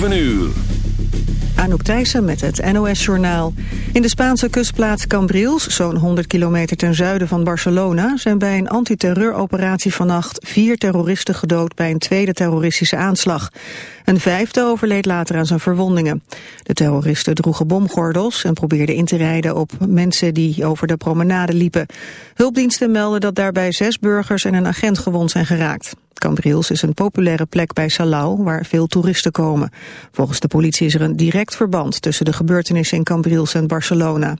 7 uur. Anouk Thijssen met het NOS-journaal. In de Spaanse kustplaats Cambrils, zo'n 100 kilometer ten zuiden van Barcelona... zijn bij een antiterreuroperatie vannacht vier terroristen gedood... bij een tweede terroristische aanslag. Een vijfde overleed later aan zijn verwondingen. De terroristen droegen bomgordels en probeerden in te rijden op mensen die over de promenade liepen. Hulpdiensten melden dat daarbij zes burgers en een agent gewond zijn geraakt. Cambrils is een populaire plek bij Salau, waar veel toeristen komen. Volgens de politie is er een direct verband tussen de gebeurtenissen in Cambrils en Barcelona.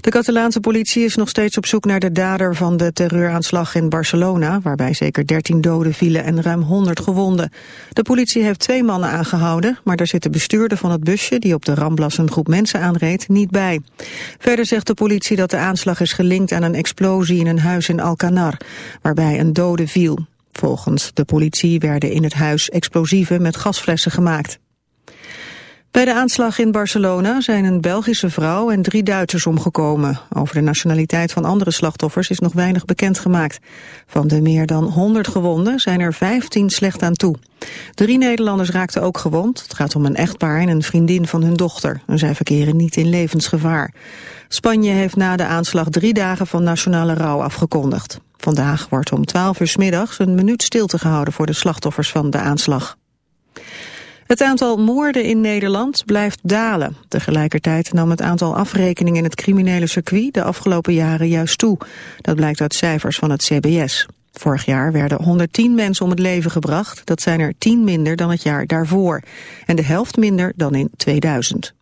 De Catalaanse politie is nog steeds op zoek naar de dader van de terreuraanslag in Barcelona, waarbij zeker 13 doden vielen en ruim 100 gewonden. De politie heeft twee mannen aangehouden, maar daar zit de bestuurder van het busje, die op de Ramblas een groep mensen aanreed, niet bij. Verder zegt de politie dat de aanslag is gelinkt aan een explosie in een huis in Alcanar, waarbij een dode viel. Volgens de politie werden in het huis explosieven met gasflessen gemaakt. Bij de aanslag in Barcelona zijn een Belgische vrouw en drie Duitsers omgekomen. Over de nationaliteit van andere slachtoffers is nog weinig bekendgemaakt. Van de meer dan 100 gewonden zijn er 15 slecht aan toe. Drie Nederlanders raakten ook gewond. Het gaat om een echtpaar en een vriendin van hun dochter. En zij verkeren niet in levensgevaar. Spanje heeft na de aanslag drie dagen van nationale rouw afgekondigd. Vandaag wordt om 12 uur middags een minuut stilte gehouden voor de slachtoffers van de aanslag. Het aantal moorden in Nederland blijft dalen. Tegelijkertijd nam het aantal afrekeningen in het criminele circuit de afgelopen jaren juist toe. Dat blijkt uit cijfers van het CBS. Vorig jaar werden 110 mensen om het leven gebracht. Dat zijn er 10 minder dan het jaar daarvoor. En de helft minder dan in 2000.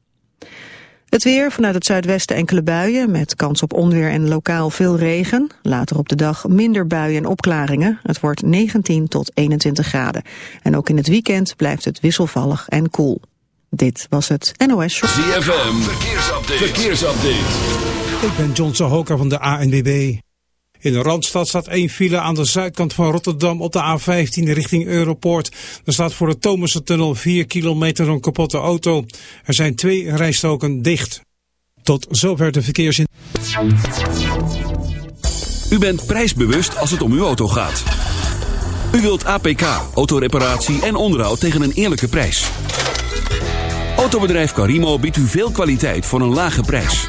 Het weer, vanuit het zuidwesten enkele buien met kans op onweer en lokaal veel regen. Later op de dag minder buien en opklaringen. Het wordt 19 tot 21 graden. En ook in het weekend blijft het wisselvallig en koel. Dit was het NOS Show. ZFM, verkeersupdate. verkeersupdate. Ik ben John Sahoka van de ANWB. In de Randstad staat één file aan de zuidkant van Rotterdam op de A15 richting Europoort. Er staat voor de Thomassen-tunnel 4 kilometer een kapotte auto. Er zijn twee rijstoken dicht. Tot zover de verkeersin. U bent prijsbewust als het om uw auto gaat. U wilt APK, autoreparatie en onderhoud tegen een eerlijke prijs. Autobedrijf Carimo biedt u veel kwaliteit voor een lage prijs.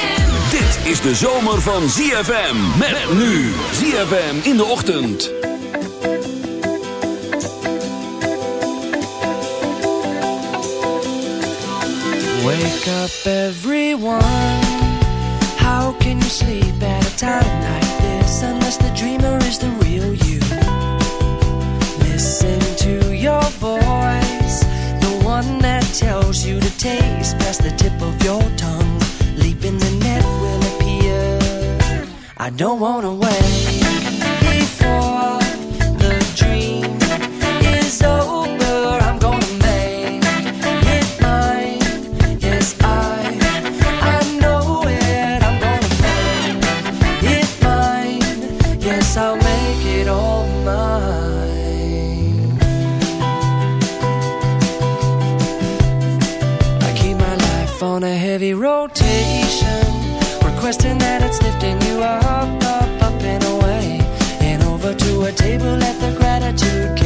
Dit is de zomer van ZFM. Met nu ZFM in de ochtend. Wake up everyone. How can you sleep at a time like this? Unless the dreamer is the real you. Listen to your voice. The one that tells you to taste Past the tip of your tongue I don't wanna wait Before the dream is over I'm gonna make it mine Yes, I, I know it. I'm gonna make it mine. Yes, I'll make it all mine. I keep my life on a heavy rotation, requesting that it's lifting you up, to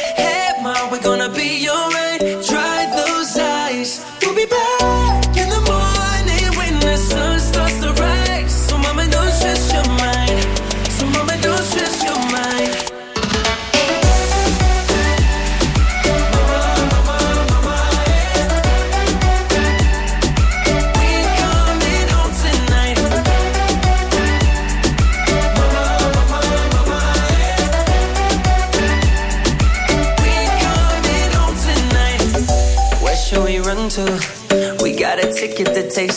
Hey.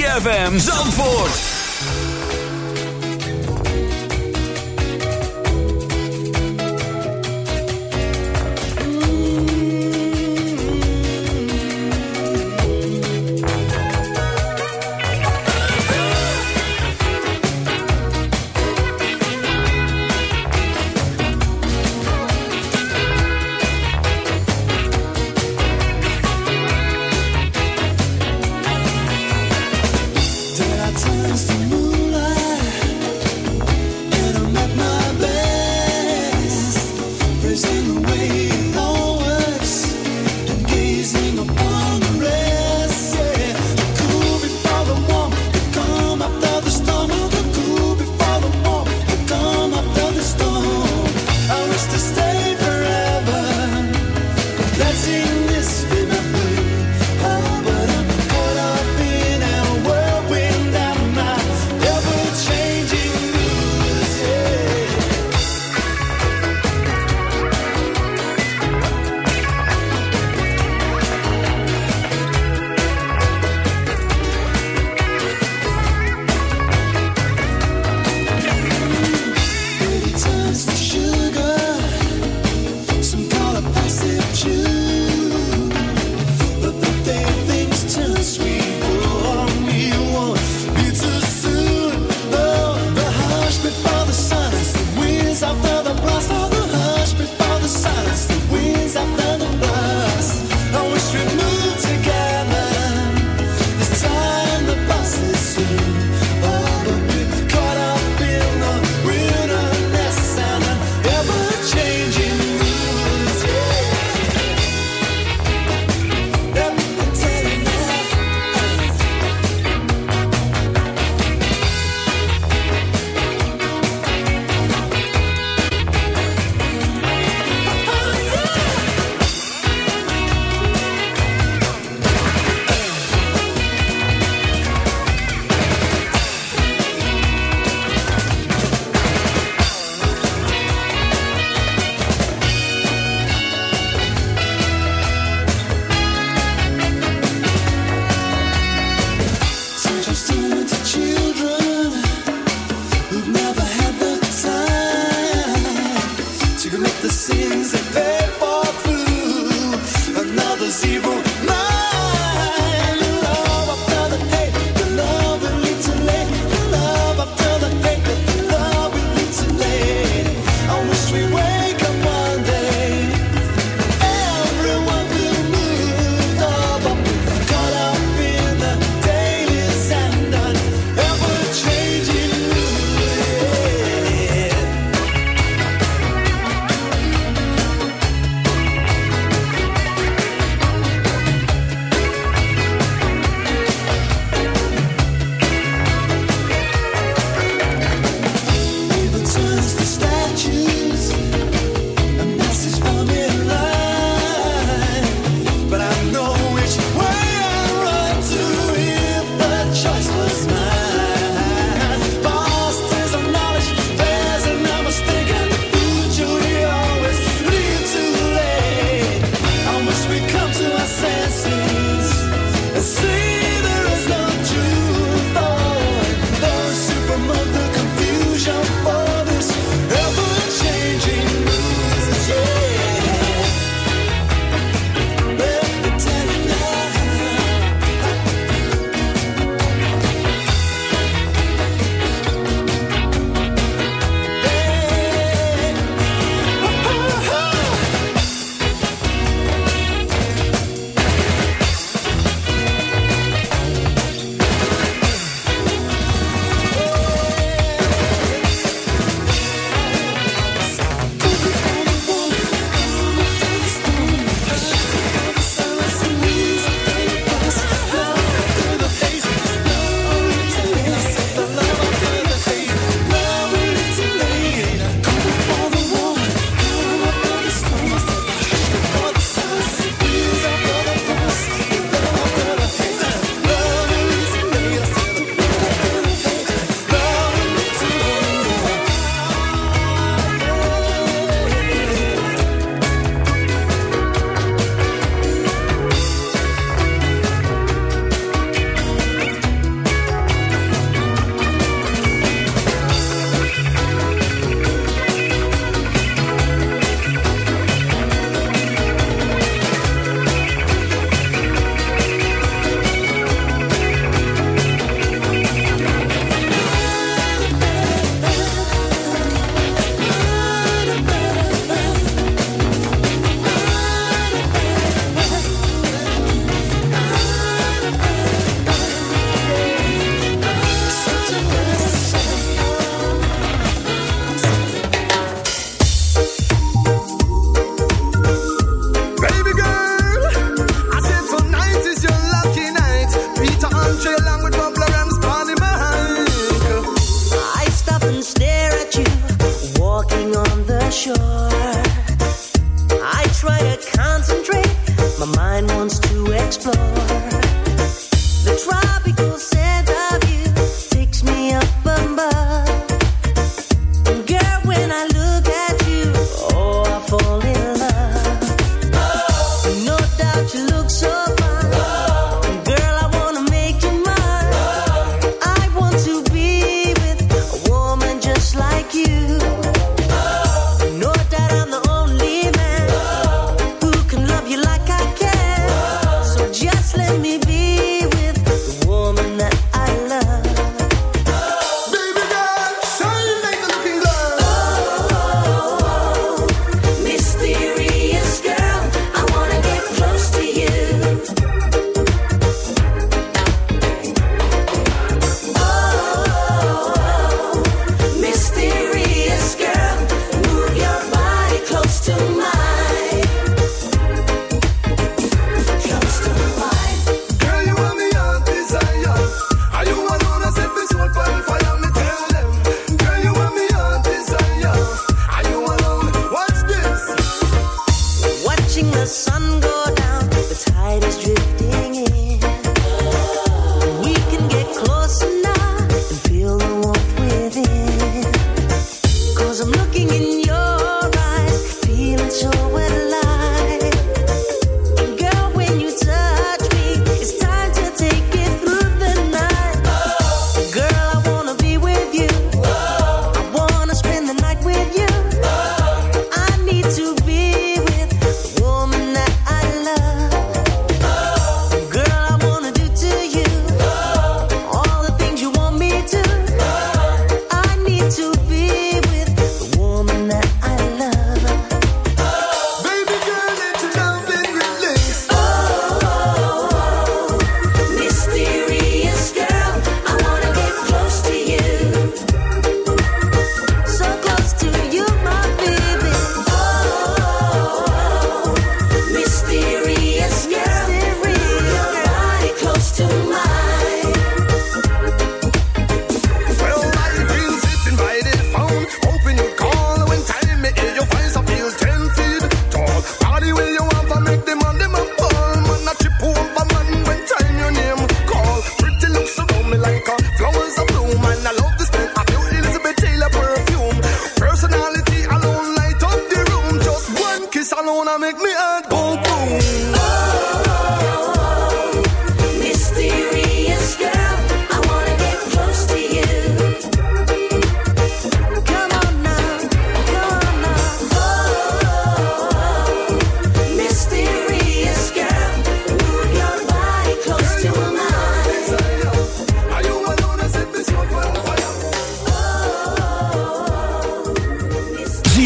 ZFM Zandvoort. watching the sun go down. The tide is drifting.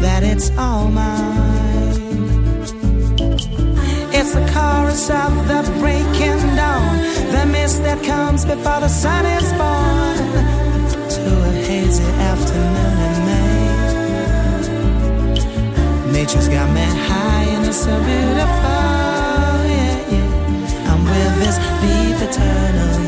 that it's all mine. It's the chorus of the breaking dawn, the mist that comes before the sun is born, to a hazy afternoon in May. Nature's got me high and it's so beautiful, yeah, yeah. I'm with this deep eternal.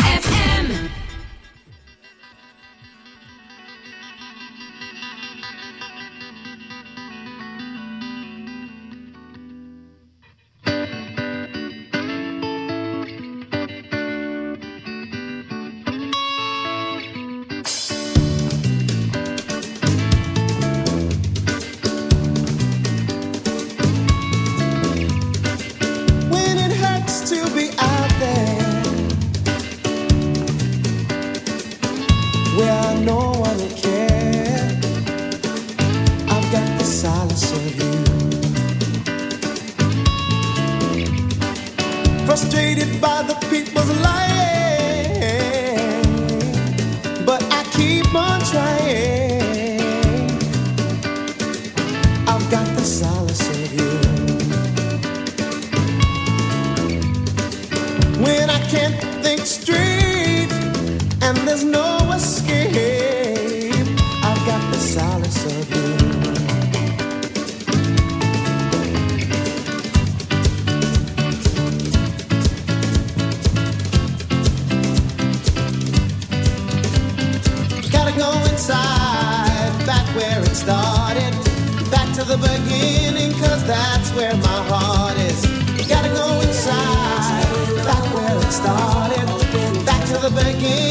begging.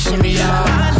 shimmy, y'all.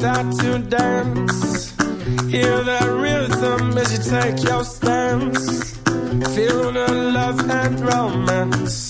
start to dance. Hear that rhythm as you take your stance. Feel the love and romance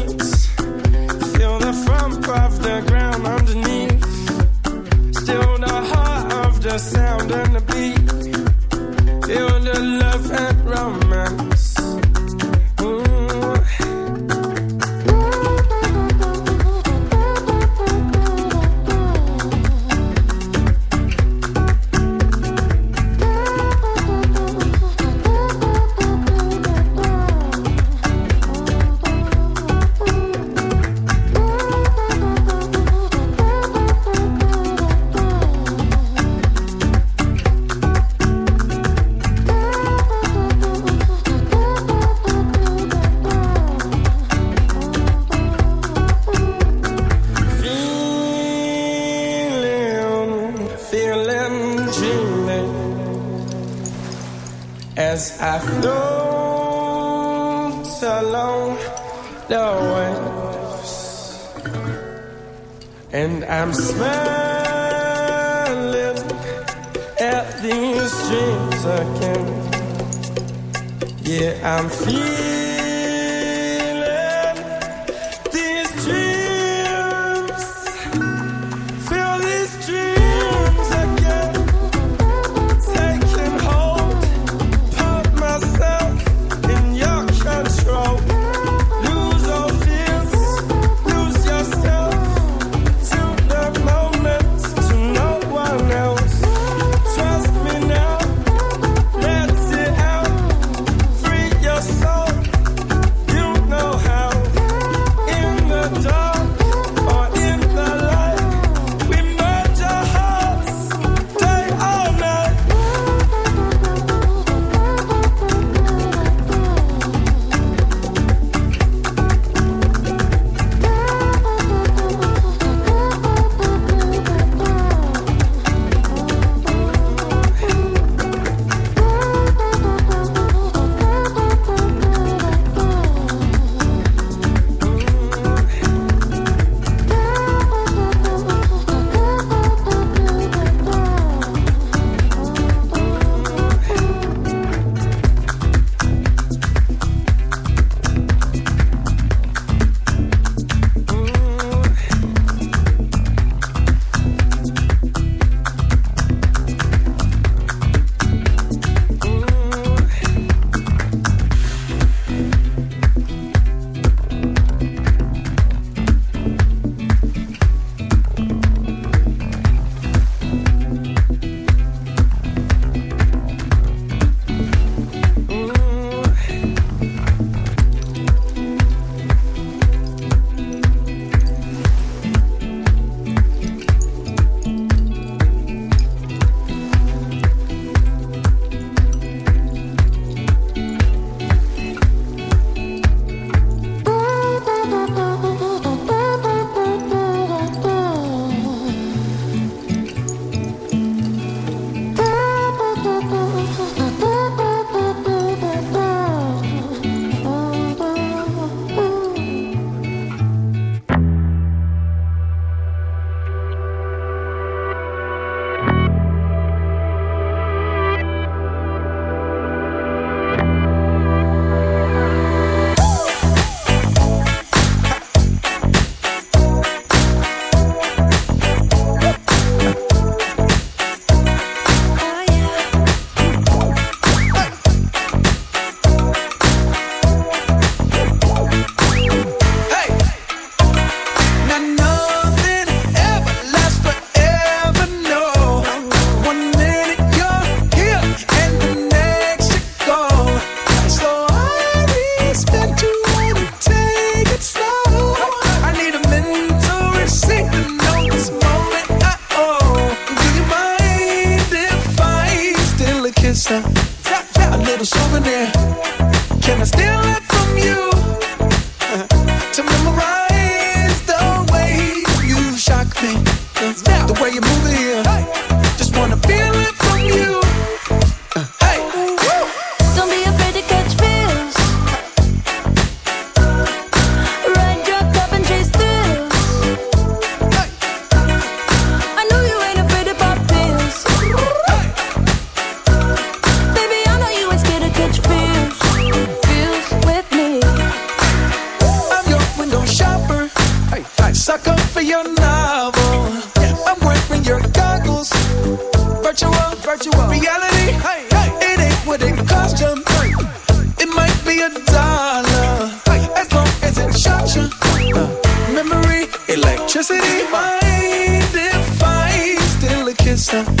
myself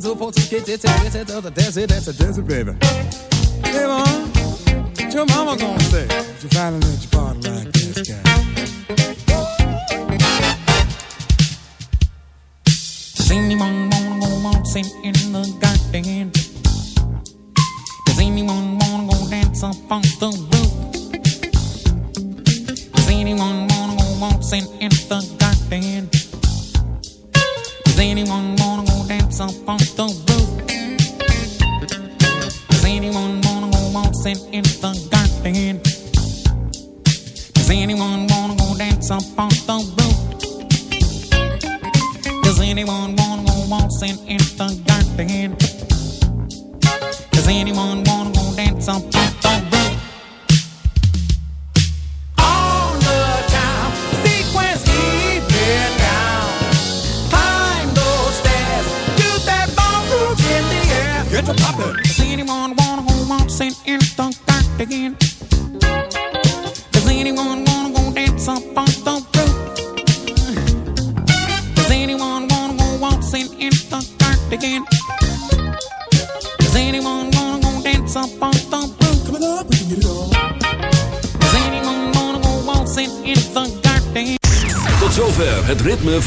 The super to get it, that's it, that's it, that's it, that's baby. Hey, mom, what your mama gonna say? You finally let your body like this guy. Does anyone wanna go waltzing in the garden? Does anyone wanna go dance up on the roof?